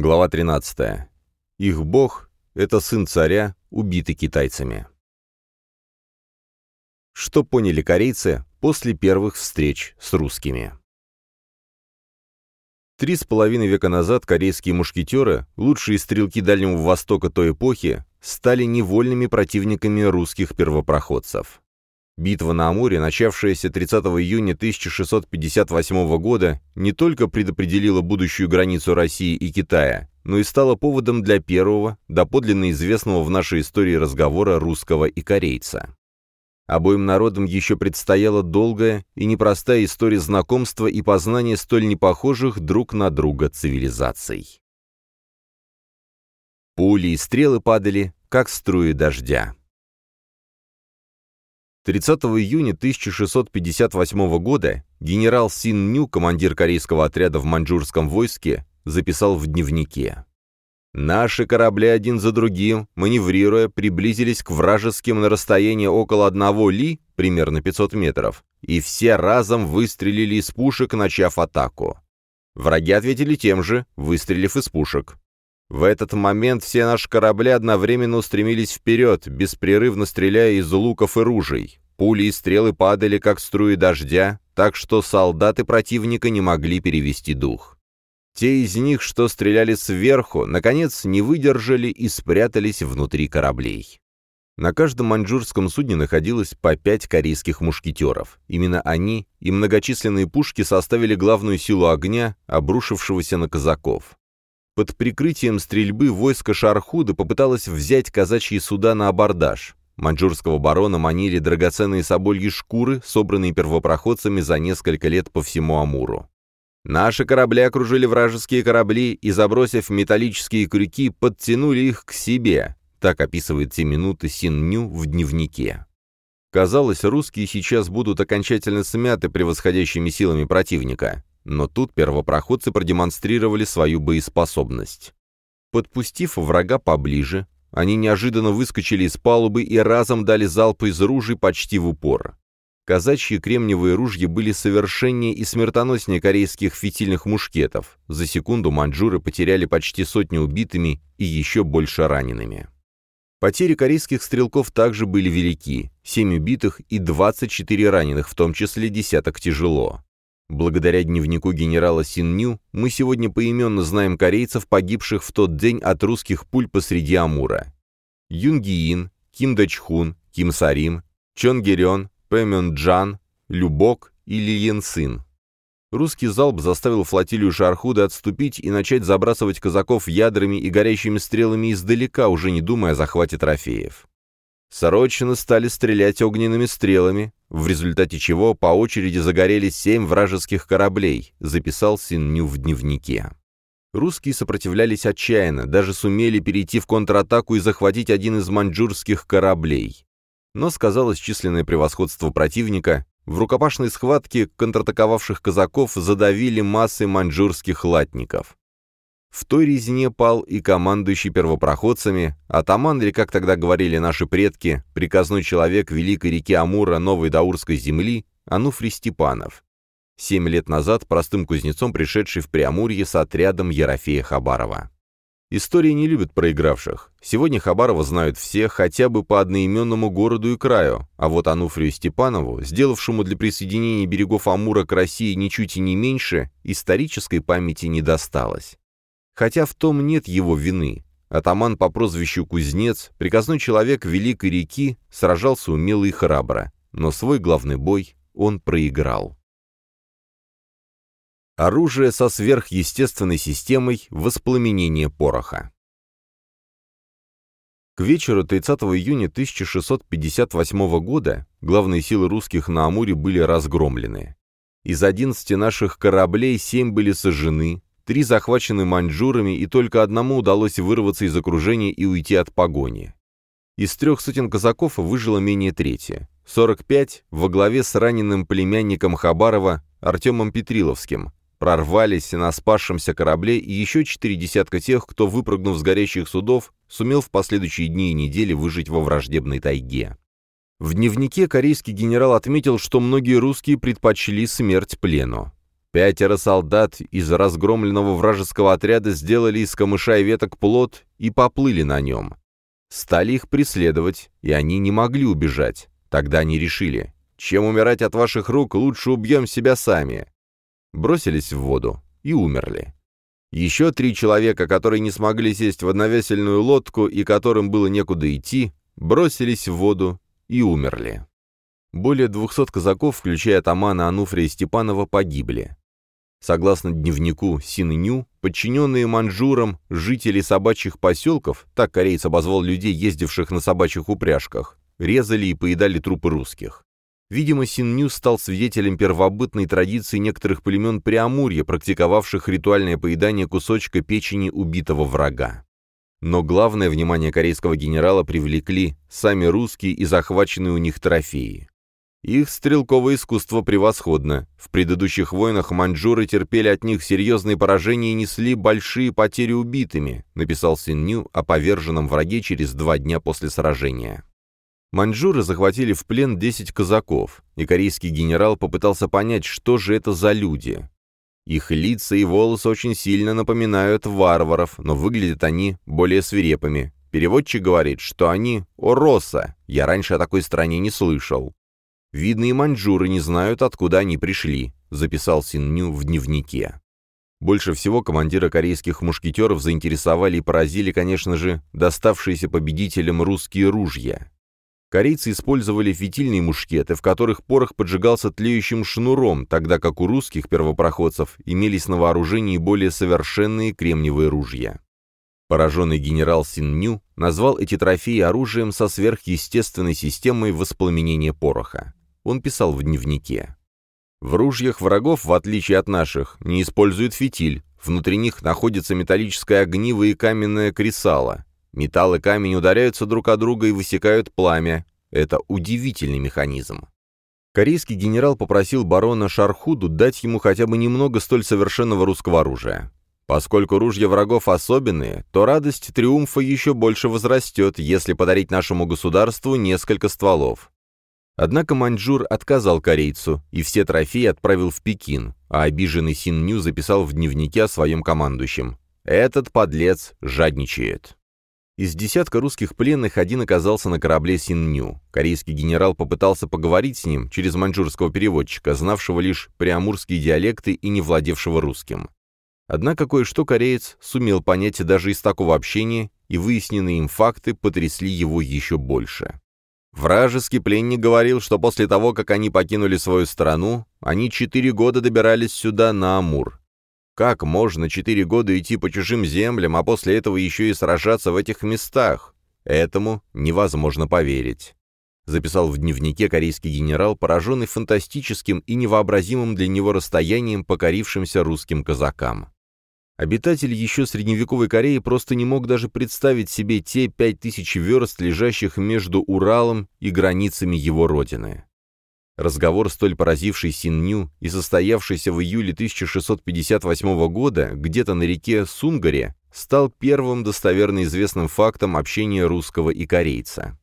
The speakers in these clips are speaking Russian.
Глава 13. Их бог — это сын царя, убитый китайцами. Что поняли корейцы после первых встреч с русскими? Три с половиной века назад корейские мушкетеры, лучшие стрелки Дальнего Востока той эпохи, стали невольными противниками русских первопроходцев. Битва на Амуре, начавшаяся 30 июня 1658 года, не только предопределила будущую границу России и Китая, но и стала поводом для первого, доподлинно известного в нашей истории разговора русского и корейца. Обоим народам еще предстояла долгая и непростая история знакомства и познания столь непохожих друг на друга цивилизаций. Пули и стрелы падали, как струи дождя. 30 июня 1658 года генерал Син Ню, командир корейского отряда в маньчжурском войске, записал в дневнике. «Наши корабли один за другим, маневрируя, приблизились к вражеским на расстояние около одного ли, примерно 500 метров, и все разом выстрелили из пушек, начав атаку. Враги ответили тем же, выстрелив из пушек. В этот момент все наши корабли одновременно устремились вперед, беспрерывно стреляя из луков и ружей. Пули и стрелы падали, как струи дождя, так что солдаты противника не могли перевести дух. Те из них, что стреляли сверху, наконец не выдержали и спрятались внутри кораблей. На каждом маньчжурском судне находилось по пять корейских мушкетеров. Именно они и многочисленные пушки составили главную силу огня, обрушившегося на казаков. Под прикрытием стрельбы войско Шархуда попыталось взять казачьи суда на абордаж. Маньчжурского барона манили драгоценные собольи шкуры, собранные первопроходцами за несколько лет по всему Амуру. Наши корабли окружили вражеские корабли и, забросив металлические крюки, подтянули их к себе, так описывает те минуты Син-Ню в дневнике. Казалось, русские сейчас будут окончательно смяты превосходящими силами противника. Но тут первопроходцы продемонстрировали свою боеспособность. Подпустив врага поближе, они неожиданно выскочили из палубы и разом дали залп из ружей почти в упор. Казачьи кремниевые ружья были совершеннее и смертоноснее корейских фитильных мушкетов. За секунду маньчжуры потеряли почти сотню убитыми и еще больше ранеными. Потери корейских стрелков также были велики – 7 убитых и 24 раненых, в том числе десяток тяжело. Благодаря дневнику генерала Синню мы сегодня поименно знаем корейцев, погибших в тот день от русских пуль посреди Амура. Юнгиин, Ким Дачхун, Ким Сарим, Чон Герен, Пэмён Джан, Любок и Ли Син. Русский залп заставил флотилию Шархуда отступить и начать забрасывать казаков ядрами и горящими стрелами издалека, уже не думая о захвате трофеев. Сорочины стали стрелять огненными стрелами, в результате чего по очереди загорелись семь вражеских кораблей, записал Синню в дневнике. Русские сопротивлялись отчаянно, даже сумели перейти в контратаку и захватить один из маньчжурских кораблей. Но сказалось численное превосходство противника, в рукопашной схватке контратаковавших казаков задавили массы маньчжурских латников. В той резне пал и командующий первопроходцами, атаман, или, как тогда говорили наши предки, приказной человек великой реки Амура Новой Даурской земли, Ануфрий Степанов. Семь лет назад простым кузнецом, пришедший в Преамурье с отрядом Ерофея Хабарова. История не любит проигравших. Сегодня Хабарова знают все, хотя бы по одноименному городу и краю, а вот Ануфрию Степанову, сделавшему для присоединения берегов Амура к России ничуть и не меньше, исторической памяти не досталось. Хотя в том нет его вины. Атаман по прозвищу Кузнец, приказной человек Великой реки, сражался умело и храбро, но свой главный бой он проиграл. Оружие со сверхъестественной системой воспламенения пороха. К вечеру 30 июня 1658 года главные силы русских на Амуре были разгромлены. Из 11 наших кораблей 7 были сожжены, Три захвачены маньчжурами, и только одному удалось вырваться из окружения и уйти от погони. Из трех сотен казаков выжило менее трети. 45 во главе с раненым племянником Хабарова Артемом Петриловским. Прорвались на спасшемся корабле и еще четыре десятка тех, кто, выпрыгнув с горящих судов, сумел в последующие дни и недели выжить во враждебной тайге. В дневнике корейский генерал отметил, что многие русские предпочли смерть плену. Пятеро солдат из разгромленного вражеского отряда сделали из камыша и веток плот и поплыли на нем. Стали их преследовать, и они не могли убежать. Тогда они решили, чем умирать от ваших рук, лучше убьем себя сами. Бросились в воду и умерли. Еще три человека, которые не смогли сесть в одновесельную лодку и которым было некуда идти, бросились в воду и умерли. Более 200 казаков, включая атамана Ануфрия Степанова, погибли. Согласно дневнику Синню, подчиненные манжурам, жители собачьих поселков, так кореец обозвал людей, ездивших на собачьих упряжках, резали и поедали трупы русских. Видимо, Синню стал свидетелем первобытной традиции некоторых племен Преамурья, практиковавших ритуальное поедание кусочка печени убитого врага. Но главное внимание корейского генерала привлекли сами русские и захваченные у них трофеи. Их стрелковое искусство превосходно. В предыдущих войнах маньчжуры терпели от них серьезные поражения и несли большие потери убитыми, написал Синню о поверженном враге через два дня после сражения. Маньчжуры захватили в плен 10 казаков, и корейский генерал попытался понять, что же это за люди. Их лица и волосы очень сильно напоминают варваров, но выглядят они более свирепыми. Переводчик говорит, что они «ороса», я раньше о такой стране не слышал. Видно, и маньчжуры не знают, откуда они пришли», — записал Синню в дневнике. Больше всего командира корейских мушкетеров заинтересовали и поразили, конечно же, доставшиеся победителям русские ружья. Корейцы использовали фитильные мушкеты, в которых порох поджигался тлеющим шнуром, тогда как у русских первопроходцев имелись на вооружении более совершенные кремниевые ружья. Пораженный генерал Синню назвал эти трофеи оружием со сверхъестественной системой воспламенения пороха он писал в дневнике. В ружьях врагов, в отличие от наших, не используют фитиль, внутри них находится металлическое огниво и каменное кресало. Металл и камень ударяются друг о друга и высекают пламя. Это удивительный механизм. Корейский генерал попросил барона Шархуду дать ему хотя бы немного столь совершенного русского оружия. Поскольку ружья врагов особенные, то радость триумфа еще больше возрастет, если подарить нашему государству несколько стволов. Однако Маньчжур отказал корейцу и все трофеи отправил в Пекин, а обиженный Син Ню записал в дневнике о своем командующем. «Этот подлец жадничает». Из десятка русских пленных один оказался на корабле Синню. Корейский генерал попытался поговорить с ним через маньчжурского переводчика, знавшего лишь приамурские диалекты и не владевшего русским. Однако кое-что кореец сумел понять даже из такого общения, и выясненные им факты потрясли его еще больше. Вражеский пленник говорил, что после того, как они покинули свою страну, они четыре года добирались сюда, на Амур. Как можно четыре года идти по чужим землям, а после этого еще и сражаться в этих местах? Этому невозможно поверить. Записал в дневнике корейский генерал, пораженный фантастическим и невообразимым для него расстоянием, покорившимся русским казакам. Обитатель еще средневековой Кореи просто не мог даже представить себе те пять тысяч верст, лежащих между Уралом и границами его родины. Разговор, столь поразивший Синню и состоявшийся в июле 1658 года где-то на реке Сунгаре, стал первым достоверно известным фактом общения русского и корейца.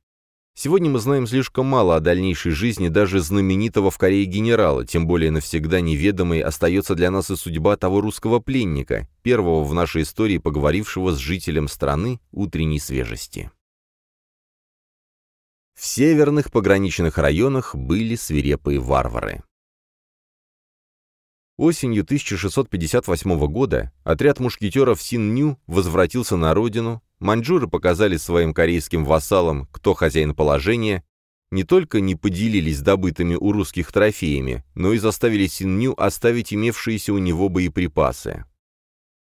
Сегодня мы знаем слишком мало о дальнейшей жизни даже знаменитого в Корее генерала, тем более навсегда неведомой остается для нас и судьба того русского пленника, первого в нашей истории поговорившего с жителем страны утренней свежести. В северных пограничных районах были свирепые варвары. Осенью 1658 года отряд мушкетеров Син-Ню возвратился на родину, маньчжуры показали своим корейским вассалам, кто хозяин положения, не только не поделились добытыми у русских трофеями, но и заставили Син-Ню оставить имевшиеся у него боеприпасы.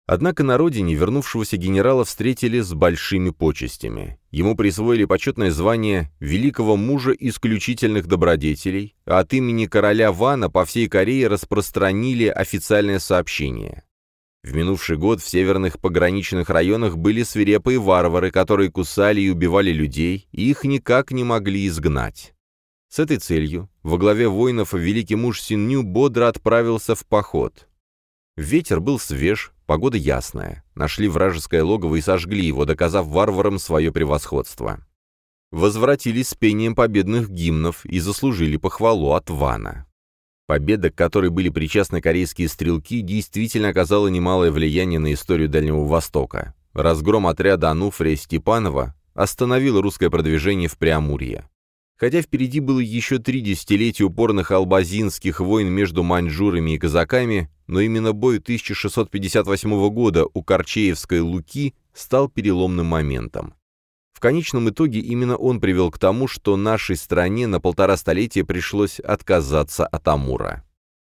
Однако на родине вернувшегося генерала встретили с большими почестями. Ему присвоили почетное звание «Великого мужа исключительных добродетелей», а от имени короля Вана по всей Корее распространили официальное сообщение. В минувший год в северных пограничных районах были свирепые варвары, которые кусали и убивали людей, и их никак не могли изгнать. С этой целью во главе воинов великий муж Синню бодро отправился в поход. Ветер был свеж, погода ясная. Нашли вражеское логово и сожгли его, доказав варварам свое превосходство. Возвратились с пением победных гимнов и заслужили похвалу от Вана. Победа, к которой были причастны корейские стрелки, действительно оказала немалое влияние на историю Дальнего Востока. Разгром отряда Ануфрия Степанова остановил русское продвижение в Преамурье. Хотя впереди было еще три десятилетия упорных албазинских войн между маньчжурами и казаками, но именно бой 1658 года у Корчеевской Луки стал переломным моментом. Конечном итоге именно он привел к тому, что нашей стране на полтора столетия пришлось отказаться от Амура.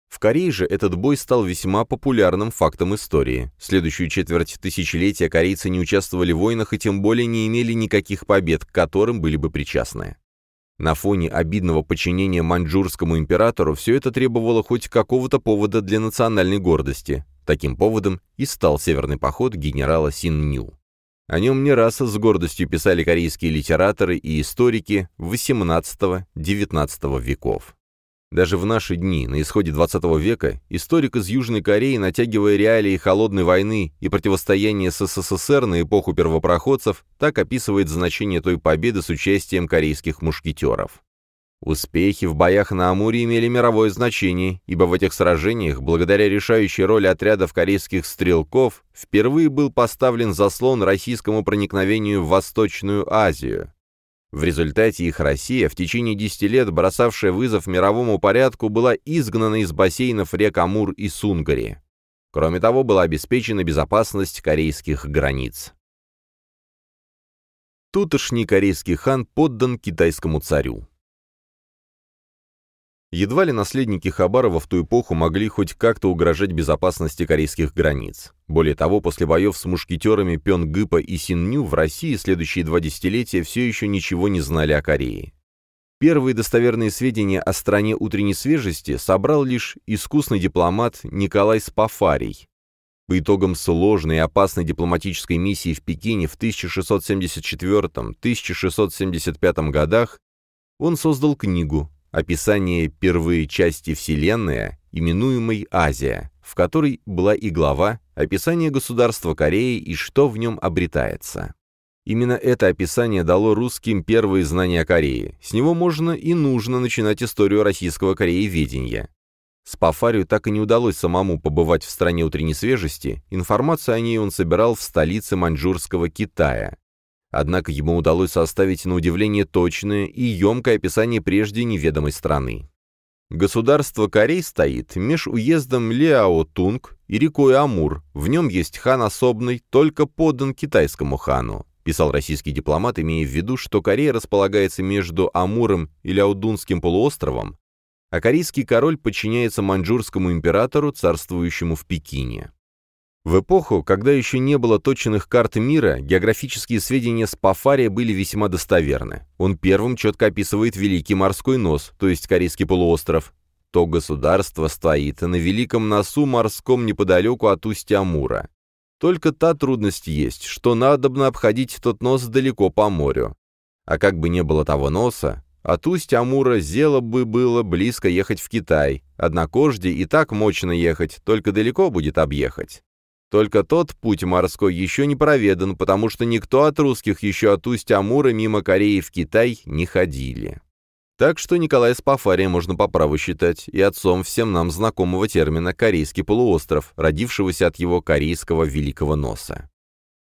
В Корее же этот бой стал весьма популярным фактом истории. Следующую четверть тысячелетия корейцы не участвовали в войнах и тем более не имели никаких побед, к которым были бы причастны. На фоне обидного подчинения маньчжурскому императору все это требовало хоть какого-то повода для национальной гордости. Таким поводом и стал северный поход генерала Син Ню. О нем не раз с гордостью писали корейские литераторы и историки XVIII-XIX веков. Даже в наши дни, на исходе XX века, историк из Южной Кореи, натягивая реалии холодной войны и противостояния с СССР на эпоху первопроходцев, так описывает значение той победы с участием корейских мушкетеров. Успехи в боях на Амуре имели мировое значение, ибо в этих сражениях, благодаря решающей роли отрядов корейских стрелков, впервые был поставлен заслон российскому проникновению в Восточную Азию. В результате их Россия, в течение десяти лет бросавшая вызов мировому порядку, была изгнана из бассейнов рек Амур и Сунгари. Кроме того, была обеспечена безопасность корейских границ. Тутошний корейский хан поддан китайскому царю. Едва ли наследники Хабарова в ту эпоху могли хоть как-то угрожать безопасности корейских границ. Более того, после боев с мушкетерами Пёнгыпа и Синню в России следующие два десятилетия все еще ничего не знали о Корее. Первые достоверные сведения о стране утренней свежести собрал лишь искусный дипломат Николай Спафарий. По итогам сложной и опасной дипломатической миссии в Пекине в 1674-1675 годах он создал книгу описание первой части Вселенная, именуемой Азия, в которой была и глава «Описание государства Кореи и что в нем обретается». Именно это описание дало русским первые знания о Корее. С него можно и нужно начинать историю российского корееведения. Спафарию так и не удалось самому побывать в стране утренней свежести, информацию о ней он собирал в столице маньчжурского Китая. Однако ему удалось составить на удивление точное и емкое описание прежде неведомой страны. Государство Корей стоит меж уездом Ляо-Тунг и рекой Амур. В нем есть хан особный, только поддан китайскому хану, писал российский дипломат, имея в виду, что Корея располагается между Амуром и Ляодунским полуостровом, а корейский король подчиняется маньчжурскому императору, царствующему в Пекине. В эпоху, когда еще не было точных карт мира, географические сведения с Пафария были весьма достоверны. Он первым четко описывает Великий морской нос, то есть Корейский полуостров. То государство стоит на великом носу морском неподалеку от устья Амура. Только та трудность есть, что надобно обходить тот нос далеко по морю. А как бы не было того носа, от устья Амура зело бы было близко ехать в Китай, однокожде и так мощно ехать, только далеко будет объехать. Только тот путь морской еще не проведан, потому что никто от русских еще от устья Амура мимо Кореи в Китай не ходили. Так что Николая Спафария можно по праву считать и отцом всем нам знакомого термина «корейский полуостров», родившегося от его корейского великого носа.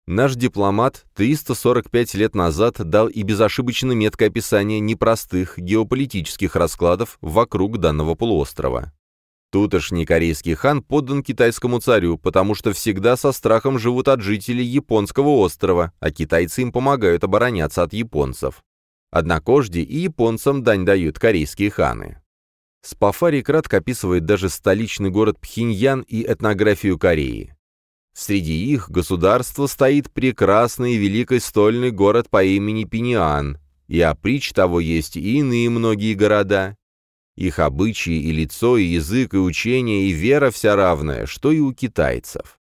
Наш дипломат 345 лет назад дал и безошибочно меткое описание непростых геополитических раскладов вокруг данного полуострова. Тутошний корейский хан поддан китайскому царю, потому что всегда со страхом живут от жителей японского острова, а китайцы им помогают обороняться от японцев. Однокожди и японцам дань дают корейские ханы. Спафари кратко описывает даже столичный город Пхеньян и этнографию Кореи. Среди их государства стоит прекрасный и великий стольный город по имени Пиниан, и оприч того есть и иные многие города, их обычаи и лицо, и язык, и учение, и вера вся равная, что и у китайцев.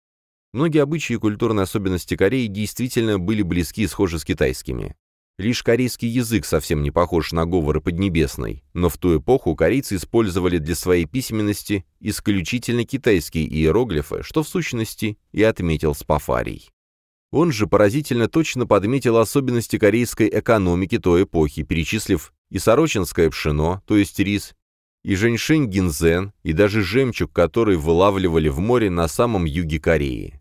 Многие обычаи и культурные особенности Кореи действительно были близки и схожи с китайскими. Лишь корейский язык совсем не похож на говоры поднебесной, но в ту эпоху корейцы использовали для своей письменности исключительно китайские иероглифы, что в сущности и отметил Спафарий. Он же поразительно точно подметил особенности корейской экономики той эпохи, перечислив и сорочинское пшено, то есть рис, и женьшень-гинзен, и даже жемчуг, который вылавливали в море на самом юге Кореи.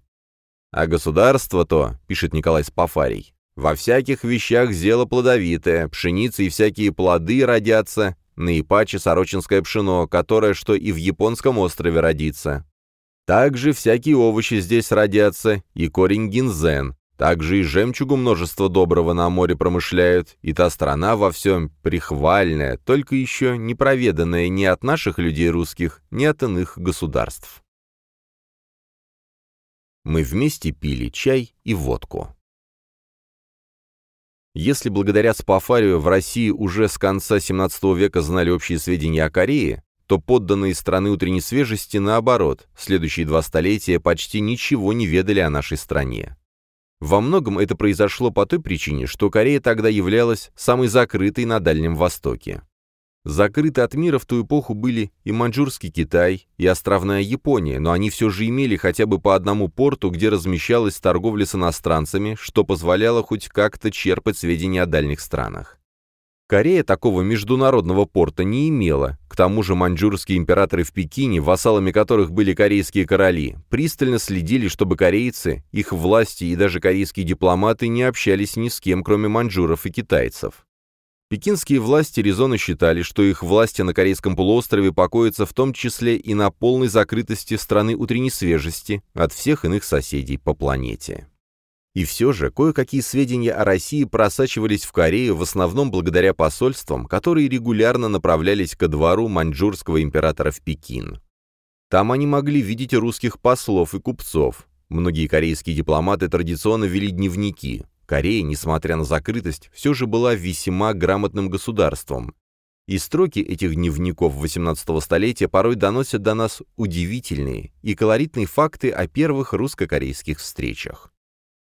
А государство то, пишет Николай Спафарий, во всяких вещах зело плодовитое, пшеница и всякие плоды родятся, наипаче сорочинское пшено, которое что и в японском острове родится. Также всякие овощи здесь родятся, и корень гинзен, также и жемчугу множество доброго на море промышляют, и та страна во всем прихвальная, только еще не проведанная ни от наших людей русских, ни от иных государств. Мы вместе пили чай и водку. Если благодаря Спафарию в России уже с конца XVII века знали общие сведения о Корее, то подданные страны утренней свежести, наоборот, следующие два столетия почти ничего не ведали о нашей стране. Во многом это произошло по той причине, что Корея тогда являлась самой закрытой на Дальнем Востоке. Закрыты от мира в ту эпоху были и Маньчжурский Китай, и островная Япония, но они все же имели хотя бы по одному порту, где размещалась торговля с иностранцами, что позволяло хоть как-то черпать сведения о дальних странах. Корея такого международного порта не имела, к тому же маньчжурские императоры в Пекине, вассалами которых были корейские короли, пристально следили, чтобы корейцы, их власти и даже корейские дипломаты не общались ни с кем, кроме маньчжуров и китайцев. Пекинские власти резонно считали, что их власти на Корейском полуострове покоятся в том числе и на полной закрытости страны утренней свежести от всех иных соседей по планете. И все же кое-какие сведения о России просачивались в Корею в основном благодаря посольствам, которые регулярно направлялись ко двору маньчжурского императора в Пекин. Там они могли видеть русских послов и купцов. Многие корейские дипломаты традиционно вели дневники. Корея, несмотря на закрытость, все же была весьма грамотным государством. И строки этих дневников XVIII столетия порой доносят до нас удивительные и колоритные факты о первых русско-корейских встречах.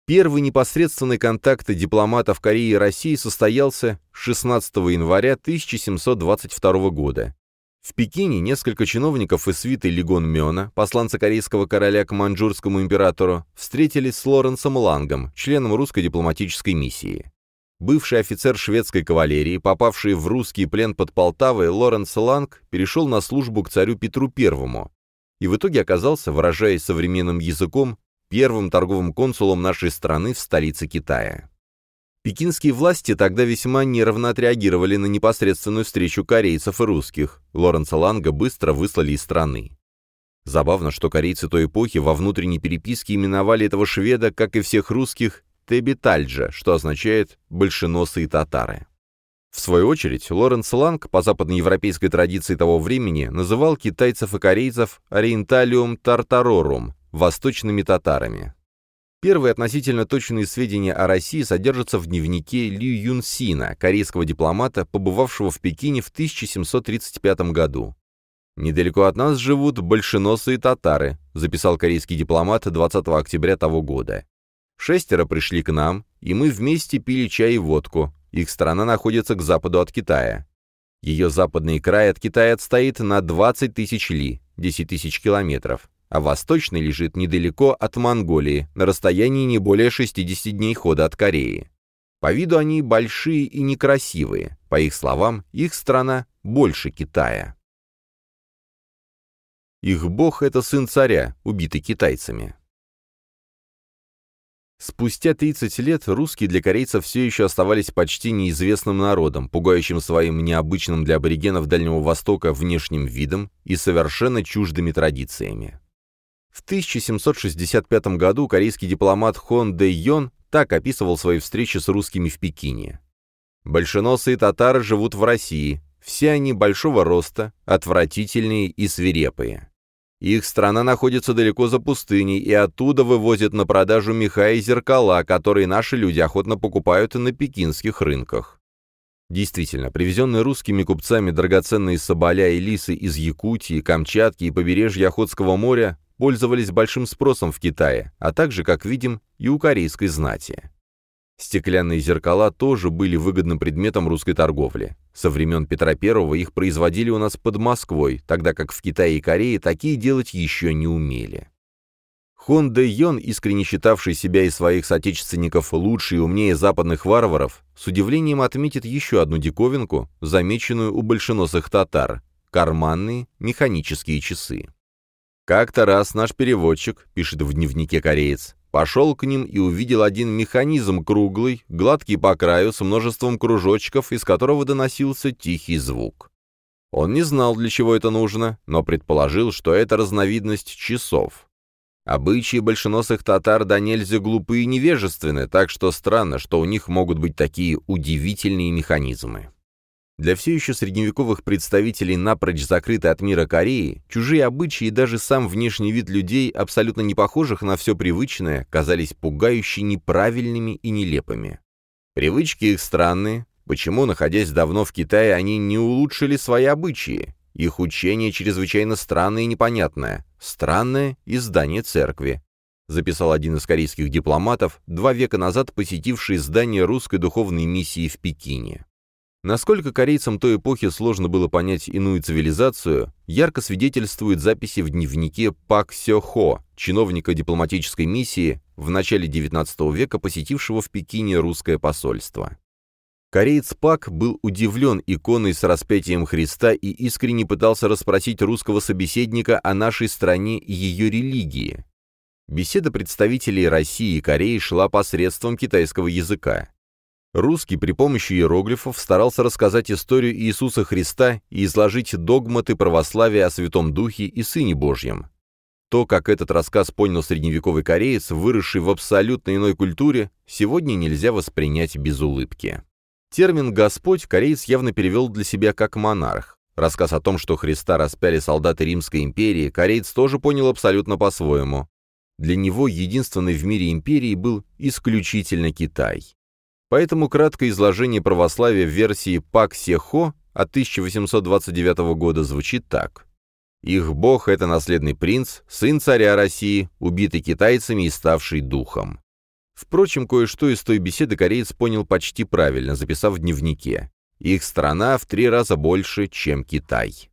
Первый непосредственный контакт дипломатов Кореи и России состоялся 16 января 1722 года. В Пекине несколько чиновников из свиты Лигон Мёна, посланца корейского короля к маньчжурскому императору, встретились с Лоренсом Лангом, членом русской дипломатической миссии. Бывший офицер шведской кавалерии, попавший в русский плен под Полтавой, Лоренс Ланг перешел на службу к царю Петру I и в итоге оказался, выражаясь современным языком, первым торговым консулом нашей страны в столице Китая. Пекинские власти тогда весьма нервно отреагировали на непосредственную встречу корейцев и русских. Лоренца Ланга быстро выслали из страны. Забавно, что корейцы той эпохи во внутренней переписке именовали этого шведа, как и всех русских, Тебитальджа, что означает «большеносые татары». В свою очередь, Лоренс Ланг, по западноевропейской традиции того времени, называл китайцев и корейцев «ориенталиум тартарорум», восточными татарами. Первые относительно точные сведения о России содержатся в дневнике Лю Юн Сина, корейского дипломата, побывавшего в Пекине в 1735 году. «Недалеко от нас живут большеносые татары», записал корейский дипломат 20 октября того года. «Шестеро пришли к нам, и мы вместе пили чай и водку. Их страна находится к западу от Китая. Ее западный край от Китая отстоит на 20 тысяч ли, 10 тысяч километров а восточный лежит недалеко от Монголии, на расстоянии не более 60 дней хода от Кореи. По виду они большие и некрасивые. По их словам, их страна больше Китая. Их бог — это сын царя, убитый китайцами. Спустя 30 лет русские для корейцев все еще оставались почти неизвестным народом, пугающим своим необычным для аборигенов Дальнего Востока внешним видом и совершенно чуждыми традициями. В 1765 году корейский дипломат Хон Дэ Йон так описывал свои встречи с русскими в Пекине. «Большеносые татары живут в России. Все они большого роста, отвратительные и свирепые. Их страна находится далеко за пустыней, и оттуда вывозят на продажу меха и зеркала, которые наши люди охотно покупают на пекинских рынках. Действительно, привезенные русскими купцами драгоценные соболя и лисы из Якутии, Камчатки и побережья Охотского моря пользовались большим спросом в Китае, а также, как видим, и у корейской знати. Стеклянные зеркала тоже были выгодным предметом русской торговли. Со времен Петра I их производили у нас под Москвой, тогда как в Китае и Корее такие делать еще не умели. Хон Дэ Йон, искренне считавший себя и своих соотечественников лучше и умнее западных варваров, с удивлением отметит еще одну диковинку, замеченную у большеносых татар карманные, механические часы. Как-то раз наш переводчик, пишет в дневнике кореец, пошел к ним и увидел один механизм круглый, гладкий по краю, с множеством кружочков, из которого доносился тихий звук. Он не знал, для чего это нужно, но предположил, что это разновидность часов. Обычаи большеносых татар да нельзя глупы и невежественны, так что странно, что у них могут быть такие удивительные механизмы. Для все еще средневековых представителей напрочь закрытой от мира Кореи, чужие обычаи и даже сам внешний вид людей, абсолютно не похожих на все привычное, казались пугающе неправильными и нелепыми. Привычки их странные, почему, находясь давно в Китае, они не улучшили свои обычаи? Их учение чрезвычайно странное и непонятное. Странное издание церкви записал один из корейских дипломатов, два века назад посетивший здание русской духовной миссии в Пекине. Насколько корейцам той эпохи сложно было понять иную цивилизацию, ярко свидетельствуют записи в дневнике Пак Сё Хо, чиновника дипломатической миссии, в начале XIX века посетившего в Пекине русское посольство. Кореец Пак был удивлен иконой с распятием Христа и искренне пытался расспросить русского собеседника о нашей стране и ее религии. Беседа представителей России и Кореи шла посредством китайского языка. Русский при помощи иероглифов старался рассказать историю Иисуса Христа и изложить догматы православия о Святом Духе и Сыне Божьем. То, как этот рассказ понял средневековый кореец, выросший в абсолютно иной культуре, сегодня нельзя воспринять без улыбки. Термин «Господь» кореец явно перевел для себя как «монарх». Рассказ о том, что Христа распяли солдаты Римской империи, кореец тоже понял абсолютно по-своему. Для него единственной в мире империей был исключительно Китай. Поэтому краткое изложение православия в версии Пак Сехо от 1829 года звучит так. Их бог — это наследный принц, сын царя России, убитый китайцами и ставший духом. Впрочем, кое-что из той беседы кореец понял почти правильно, записав в дневнике. Их страна в три раза больше, чем Китай.